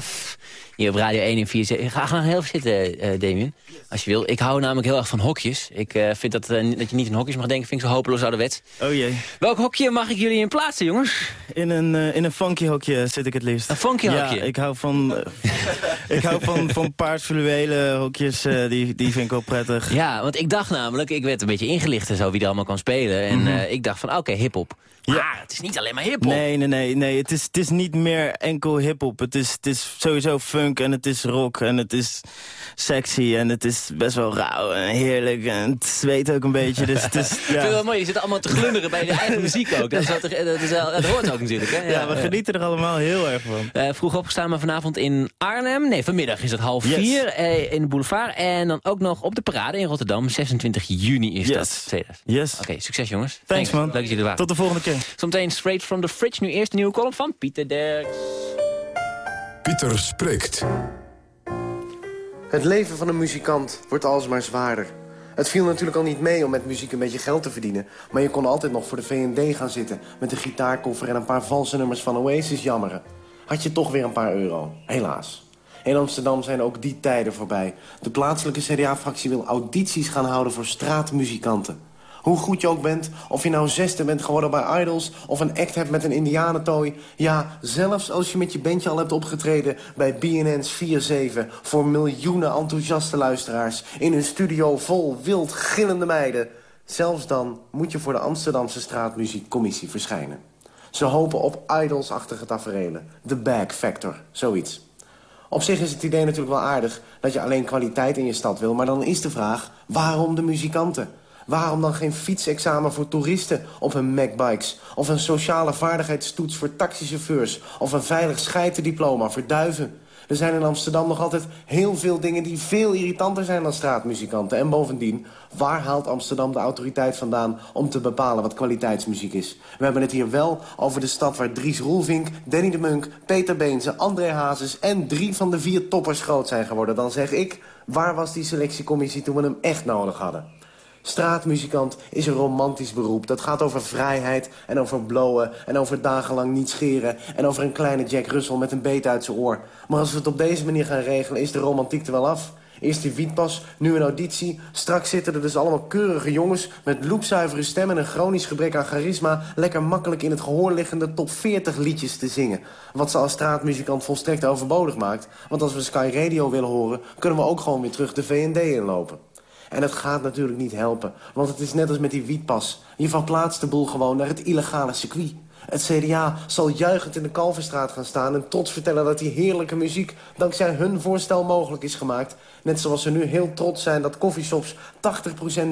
F. Hier op Radio 1 en 4. Ga, ga heel even zitten, eh Damien. Als je wil. Ik hou namelijk heel erg van hokjes. Ik eh, vind dat, eh, dat je niet in hokjes mag denken. Vind ik zo hopeloos ouderwets. Oh jee. Welk hokje mag ik jullie in plaatsen, jongens? In een, in een funky hokje zit ik het liefst. Een funky hokje? Ja, ik hou van, ik hou van, van paardfluwelen hokjes. die, die vind ik wel prettig. Ja, want ik dacht namelijk, ik werd een beetje ingelicht en zo wie er allemaal kan spelen. En Mhm. ik dacht van, oké, hiphop. Maar het is niet alleen maar hiphop. Nee, nee, nee. nee. Het, is, het is niet meer enkel hip-hop. Het is, het is sowieso funk en het is rock en het is sexy en het is best wel rauw en heerlijk. En het zweet ook een beetje. Dus het is, Ik vind het ja. wel mooi, je zit allemaal te glunderen bij je eigen muziek ook. Dat, is wel dat, is wel- dat hoort ook natuurlijk. Hè? Ja, we genieten er allemaal heel erg van. Eh, vroeg opgestaan, maar vanavond in Arnhem. Nee, vanmiddag is het half Yes. vier eh, in de boulevard. En dan ook nog op de parade in Rotterdam. 26 juni is Yes. dat. 2000. Yes. Oké, succes jongens. Thanks, man. Leuk dat jullie er waren. Tot de volgende keer. Zometeen straight from the fridge. Nu eerst een nieuwe column van Pieter Derks. Pieter spreekt. Het leven van een muzikant wordt alsmaar zwaarder. Het viel natuurlijk al niet mee om met muziek een beetje geld te verdienen... maar je kon altijd nog voor de V&D gaan zitten... met een gitaarkoffer en een paar valse nummers van Oasis jammeren. Had je toch weer een paar euro. Helaas. In Amsterdam zijn ook die tijden voorbij. De plaatselijke CDA-fractie wil audities gaan houden voor straatmuzikanten. Hoe goed je ook bent, of je nou zesde bent geworden bij Idols... of een act hebt met een indianentooi... ja, zelfs als je met je bandje al hebt opgetreden... bij BNN's 4-7 voor miljoenen enthousiaste luisteraars... in een studio vol wild gillende meiden... zelfs dan moet je voor de Amsterdamse straatmuziekcommissie verschijnen. Ze hopen op Idols-achtige taferelen. The Bag Factor, zoiets. Op zich is het idee natuurlijk wel aardig dat je alleen kwaliteit in je stad wil... maar dan is de vraag, waarom de muzikanten? Waarom dan geen fietsexamen voor toeristen op hun Macbikes? Of een sociale vaardigheidstoets voor taxichauffeurs? Of een veilig scheitendiploma voor duiven? Er zijn in Amsterdam nog altijd heel veel dingen die veel irritanter zijn dan straatmuzikanten. En bovendien, waar haalt Amsterdam de autoriteit vandaan om te bepalen wat kwaliteitsmuziek is? We hebben het hier wel over de stad waar Dries Roelvink, Danny de Munk, Peter Beense, André Hazes en drie van de vier toppers groot zijn geworden. Dan zeg ik, waar was die selectiecommissie toen we hem echt nodig hadden? Straatmuzikant is een romantisch beroep. Dat gaat over vrijheid en over blowen en over dagenlang niet scheren... en over een kleine Jack Russell met een beet uit zijn oor. Maar als we het op deze manier gaan regelen, is de romantiek er wel af. Eerst die wietpas, nu een auditie. Straks zitten er dus allemaal keurige jongens... met loepzuivere stem en een chronisch gebrek aan charisma... lekker makkelijk in het gehoor liggende top 40 liedjes te zingen. Wat ze als straatmuzikant volstrekt overbodig maakt. Want als we Sky Radio willen horen... kunnen we ook gewoon weer terug de V&D inlopen. En het gaat natuurlijk niet helpen, want het is net als met die wietpas. Je verplaatst de boel gewoon naar het illegale circuit. Het CDA zal juichend in de Kalverstraat gaan staan... en trots vertellen dat die heerlijke muziek dankzij hun voorstel mogelijk is gemaakt. Net zoals ze nu heel trots zijn dat coffeeshops 80%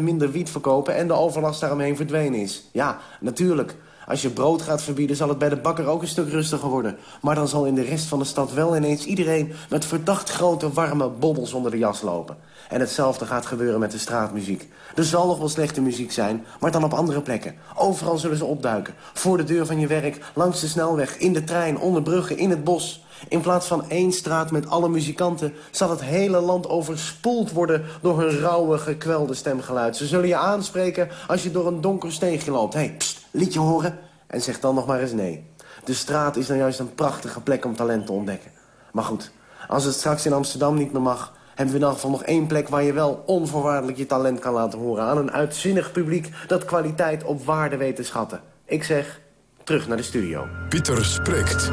minder wiet verkopen... en de overlast daaromheen verdwenen is. Ja, natuurlijk. Als je brood gaat verbieden zal het bij de bakker ook een stuk rustiger worden. Maar dan zal in de rest van de stad wel ineens iedereen... met verdacht grote warme bobbels onder de jas lopen. En hetzelfde gaat gebeuren met de straatmuziek. Er zal nog wel slechte muziek zijn, maar dan op andere plekken. Overal zullen ze opduiken. Voor de deur van je werk, langs de snelweg, in de trein, onder bruggen, in het bos. In plaats van één straat met alle muzikanten... zal het hele land overspoeld worden door hun rauwe, gekwelde stemgeluid. Ze zullen je aanspreken als je door een donker steegje loopt. Hey, pst, liedje horen? En zeg dan nog maar eens nee. De straat is nou juist een prachtige plek om talent te ontdekken. Maar goed, als het straks in Amsterdam niet meer mag... hebben we in elk geval nog één plek waar je wel onvoorwaardelijk je talent kan laten horen... aan een uitzinnig publiek dat kwaliteit op waarde weet te schatten. Ik zeg, terug naar de studio. Pieter spreekt.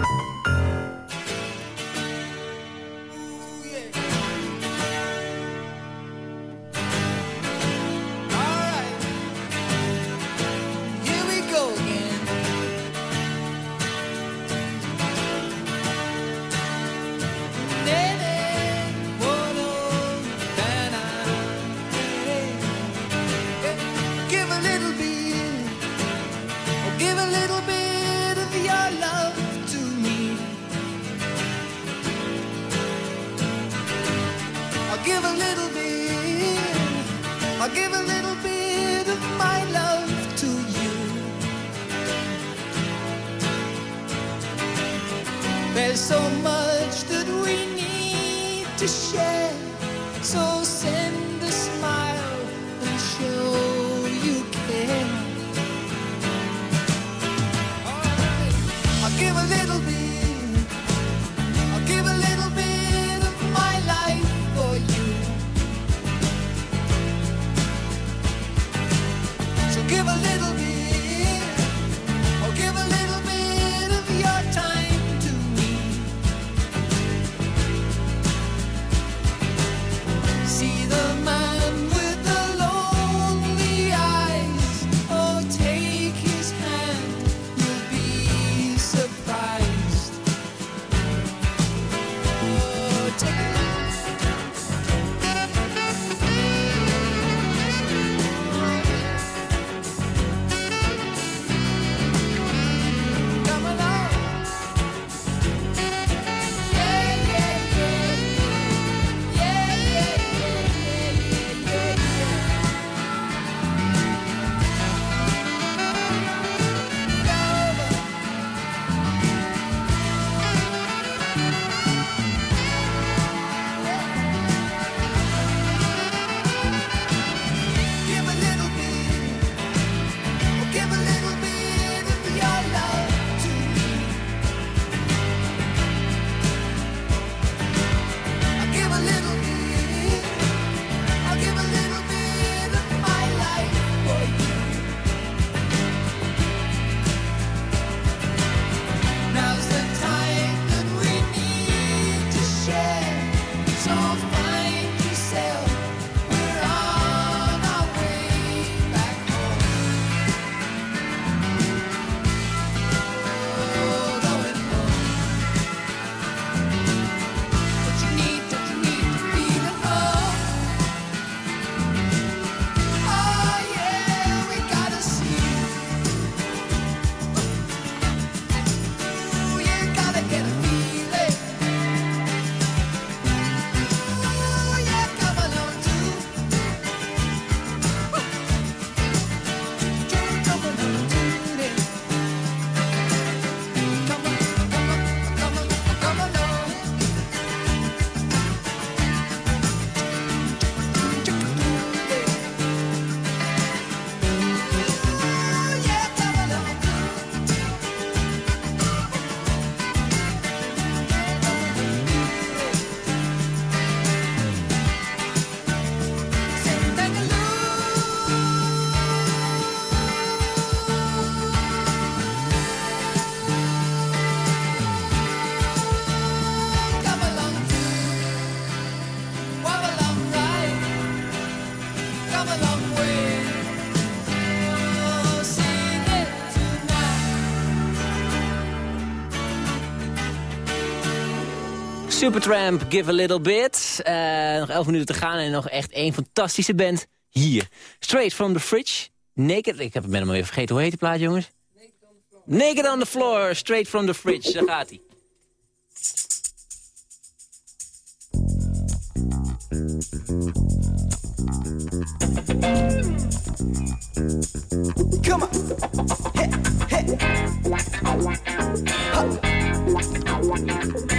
Supertramp, Give a Little Bit. Eh, nog 11 minuten te gaan en nog echt één fantastische band hier. Straight from the Fridge. Naked, ik heb het met hem weer vergeten. Hoe heet die plaat, jongens? Naked on the Floor, Straight from the Fridge. Daar gaat hij. Come on. Hey.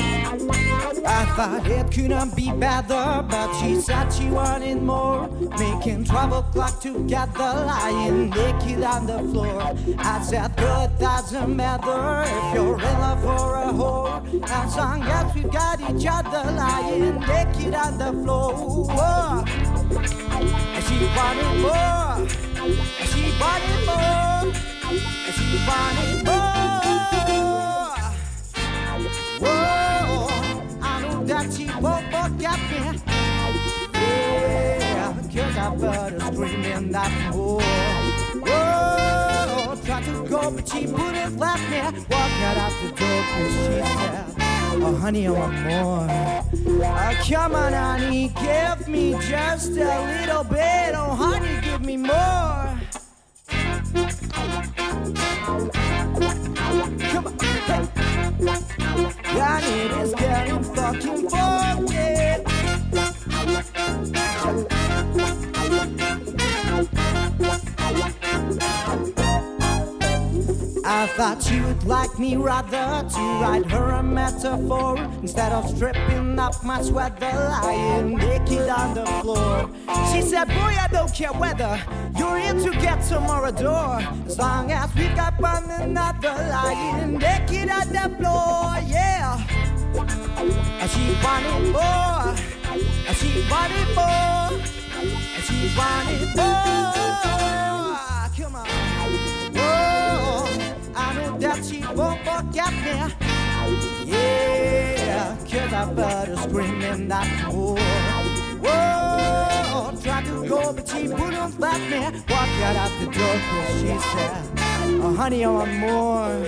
I thought it couldn't be better, but she said she wanted more. Making 12 o'clock together, lying naked on the floor. I said, good doesn't matter if you're in love for a whore. As long as we got each other, lying naked on the floor. And she wanted more. And she wanted more. And she wanted more. Cause I screaming that oh, oh, more. Whoa, tried to go, but she wouldn't let me. Walk right out the door, cause she said, Oh, honey, I want more. Oh, come on, honey, give me just a little bit. Oh, honey, give me more. Come on, hey. Yeah, I need is getting fucking funky. Thought you'd like me rather to write her a metaphor instead of stripping up my sweater, lying naked on the floor. She said, Boy, I don't care whether you're here to get a door, as long as we got one another lying naked on the floor, yeah. And she wanted more, and she wanted more, and she wanted more. Yeah, I heard her screaming that more. Whoa, tried to go, but she wouldn't let me. Walk out the door, cause she said, Oh, honey, I want more.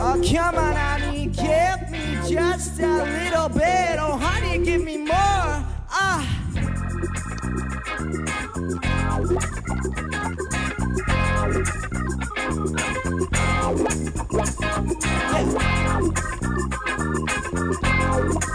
Oh, come on, honey, give me just a little bit. Oh, honey, give me more. Ah. Go!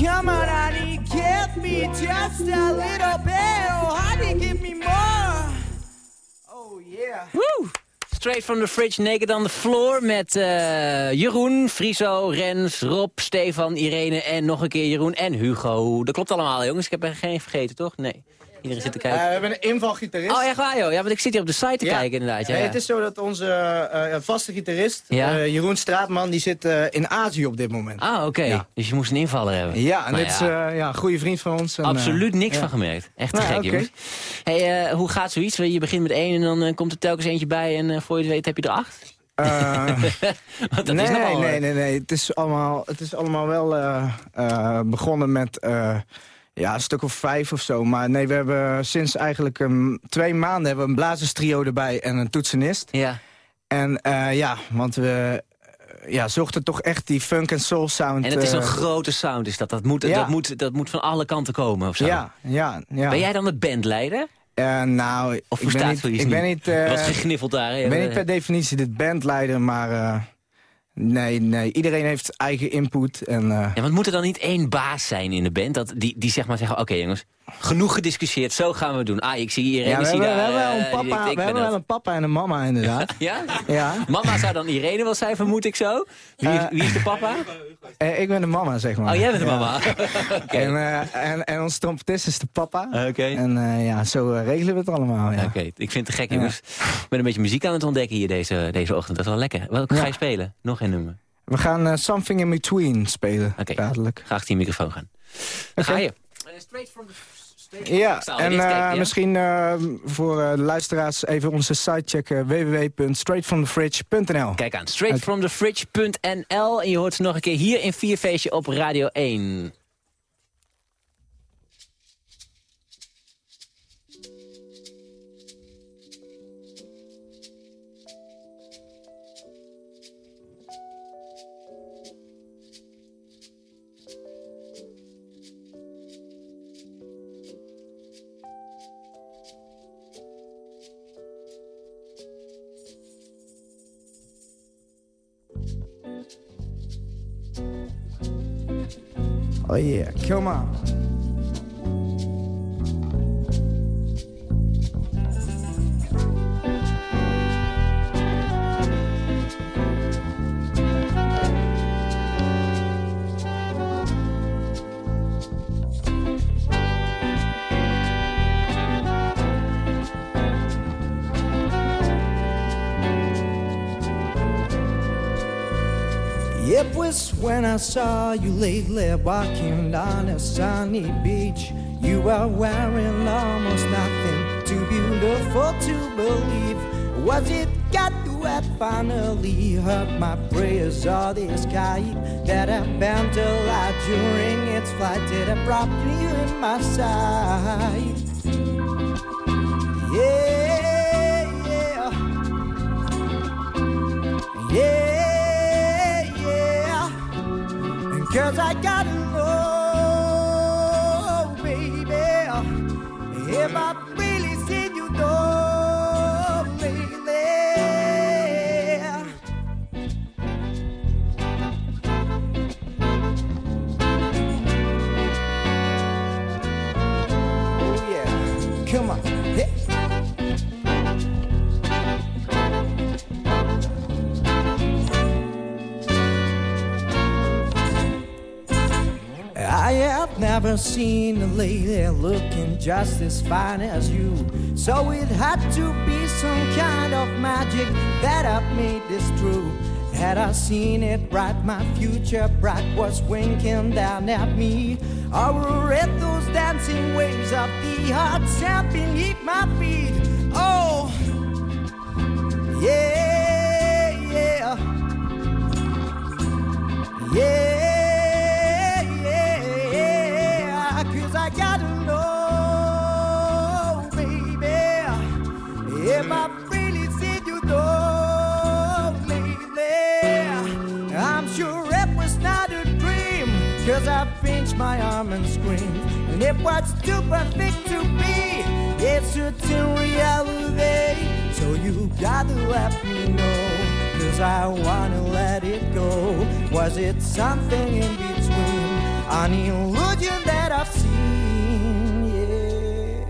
Come on, honey, give me just a little bit. Oh, honey, give me more. Oh, yeah. Woe! Straight from the fridge, naked on the floor met eh, Jeroen, Friso, Rens, Rob, Stefan, Irene en nog een keer Jeroen en Hugo. Dat klopt allemaal, jongens. Ik heb er geen vergeten, toch? Nee. Iedereen zit te kijken. Eh, we hebben een invalgitarist. Oh, echt waar, joh? Ja, want ik zit hier op de site te kijken, inderdaad. Ja, Nee, het is zo dat onze eh, vaste gitarist, Ja. eh, Jeroen Straatman, die zit eh, in Azië op dit moment. Ah, oké. Dus je moest een invaller hebben. Ja, en Nou dit is ja. eh, ja, een goede vriend van ons. En, eh, Absoluut niks van gemerkt. Echt te Nou, gek, jongens. Hey, eh, hoe gaat zoiets? Je begint met één en dan eh, komt er telkens eentje bij... en eh, voor je het weet heb je er acht? Eh, dat nee, is nogal... nee, nee, nee. Het is allemaal, het is allemaal wel eh, eh, begonnen met eh, ja, een stuk of vijf of zo. Maar nee, we hebben sinds eigenlijk een, twee maanden hebben we een blazerstrio erbij en een toetsenist. Ja. En eh, ja, want we eh, ja, zochten toch echt die funk en soul sound. En het is een eh, grote sound, is dat. Dat moet, Ja. dat moet, dat moet van alle kanten komen, of zo. Ja, ja, ja. Ben jij dan de bandleider? Nou, Of ik ben niet, ik ben niet? Er was gegniffeld daar? Ik ben niet per definitie de bandleider, maar nee, nee, iedereen heeft eigen input. En, eh, Ja, want moet er dan niet één baas zijn in de band? Dat die, die zeg maar zeggen, oké jongens, genoeg gediscussieerd, zo gaan we het doen. Ah, ik zie Irene, ja, we hebben, we daar, hebben wel eh, een die papa, denkt, ik we ben hebben wel een papa en een mama inderdaad. Ja? ja. Mama zou dan Irene wel zijn, vermoed ik zo. Wie, is- Eh, wie is de papa? Eh, ik ben de mama, zeg maar. Oh, jij bent de Ja. mama. En, eh, en, en onze trompetist is de papa. Oké. En eh, ja, zo eh, regelen we het allemaal. Ja. Oké, ik vind het te gek. Ik ben een beetje muziek aan het ontdekken hier deze, deze ochtend. Dat is wel lekker. Welke ga je spelen? Nog een nummer. We gaan eh, Something in Between spelen, Oké. dadelijk. Ga achter die microfoon gaan. Dan ga Oké. je. Straight from the Ja, en eh, misschien eh, voor eh, de luisteraars even onze site checken. www.straightfromthefridge.nl Kijk aan, straightfromthefridge.nl. En je hoort ze nog een keer hier in Vierfeestje op Radio 1. Oh yeah, come on. Was when I saw you lately walking down a sunny beach. You were wearing almost nothing too beautiful to believe. Was it God who had finally heard my prayers or the sky that I bent a light during its flight? Did it brought you in my sight? Yeah, yeah. Yeah, Cause I gotta know, baby, if I never seen a lady looking just as fine as you. So it had to be some kind of magic that have made this true. Had I seen it right, my future bright was winking down at me. I were at those dancing waves of the heart sand beneath my feet. Oh, yeah, yeah. Yeah, my arm and screamed, and it was too perfect to be. It's a true reality, so you gotta let me know. Cause I wanna let it go. Was it something in between? An illusion that I've seen? Yeah.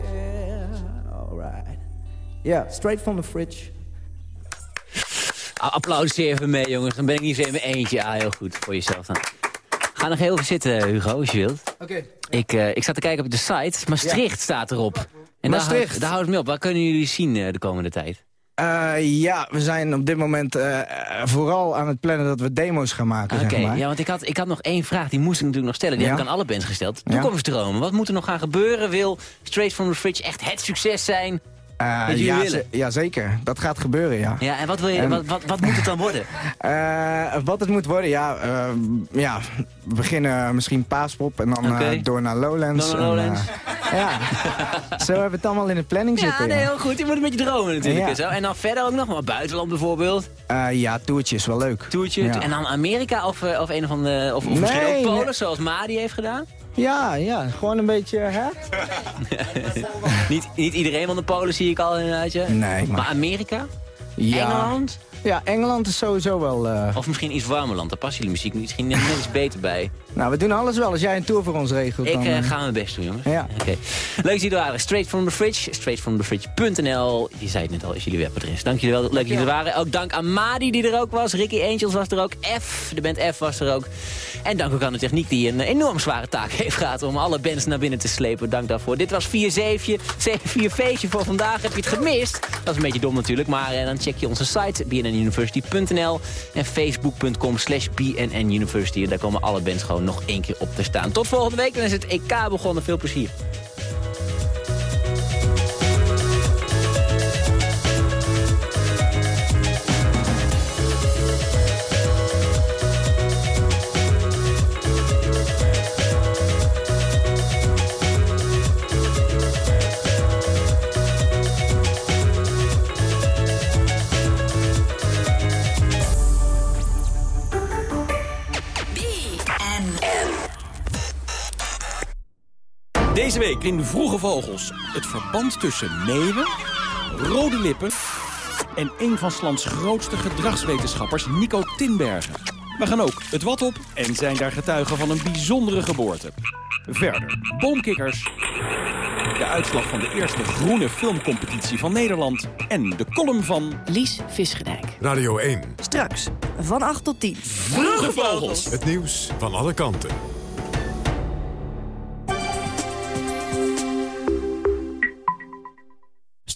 Alright. Yeah, straight from the fridge. Applaudiseer even mee, jongens. Dan ben ik niet zo in mijn eentje. Ah, heel goed. Voor jezelf dan. Ga nog heel even zitten, Hugo, als je wilt. Oké. Ik, eh, ik zat te kijken op de site. Maastricht staat erop. En Maastricht. daar houdt het mee op. Waar kunnen jullie zien eh, de komende tijd? Eh, ja, we zijn op dit moment vooral aan het plannen dat we demo's gaan maken, Oké, zeg maar. ja, want ik had, ik had nog één vraag. Die moest ik natuurlijk nog stellen. Die Ja. heb ik aan alle bands gesteld. Ja. Toekomstdromen. Wat moet er nog gaan gebeuren? Wil Straight from the Fridge echt het succes zijn? Dat jullie ja, ja, zeker. Dat gaat gebeuren, ja. Ja, en wat, wil je, En- wat, wat, wat moet het dan worden? Eh, wat het moet worden, ja, eh, ja, we beginnen misschien paaspop en dan eh, door naar Lowlands. Door naar en, Lowlands. ja, zo hebben we het allemaal in de planning Ja, zitten. nee, heel goed. Je moet een beetje dromen natuurlijk. Ja. en Zo. En dan verder ook nog maar buitenland bijvoorbeeld. Ja, toertje is wel leuk. Toertje. Ja. En dan Amerika of, of een of andere... Of, of Nee, Polen, zoals Madi heeft gedaan. Ja, ja, gewoon een beetje, hè? niet, niet iedereen van de Polen zie ik al inderdaad. Nee, maar- Maar Amerika? Ja. Engeland? Ja, Engeland is sowieso wel... eh, Of misschien iets warmer land. Daar past jullie muziek misschien net iets beter bij. Nou, we doen alles wel. Als jij een tour voor ons regelt, Ik dan... eh, ga mijn best doen, jongens. Ja. Oké. Leuk dat jullie er waren. Straight from the fridge. Straightfromthefridge.nl. Je zei het net al, is jullie webadres. Dank jullie wel. Leuk dat jullie er waren. Ook dank aan Madi die er ook was. Ricky Angels was er ook. F, de band F was er ook. En dank ook aan de techniek die een enorm zware taak heeft gehad om alle bands naar binnen te slepen. Dank daarvoor. Dit was 4-7, 4 feestje voor vandaag. Heb je het gemist? Dat is een beetje dom natuurlijk. Maar eh, dan check je onze site, bnnuniversity.nl en facebook.com slash bnnuniversity. En daar komen alle bands nog één keer op te staan. Tot volgende week. Dan is het EK begonnen. Veel plezier. Week in Vroege Vogels. Het verband tussen meeuwen, rode lippen... en een van 's lands grootste gedragswetenschappers, Nico Tinbergen. We gaan ook het wat op en zijn daar getuigen van een bijzondere geboorte. Verder, boomkikkers, de uitslag van de eerste groene filmcompetitie van Nederland... en de column van... Lies Visgedijk. Radio 1. Straks, van 8 tot 10. Vroege Vogels. Het nieuws van alle kanten.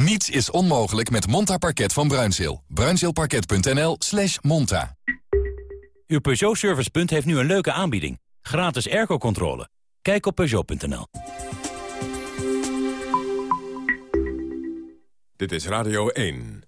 Niets is onmogelijk met Monta Parket van Bruinzeel. Bruinzeelparket.nl slash monta. Uw Peugeot Servicepunt heeft nu een leuke aanbieding. Gratis airco-controle. Kijk op Peugeot.nl. Dit is Radio 1.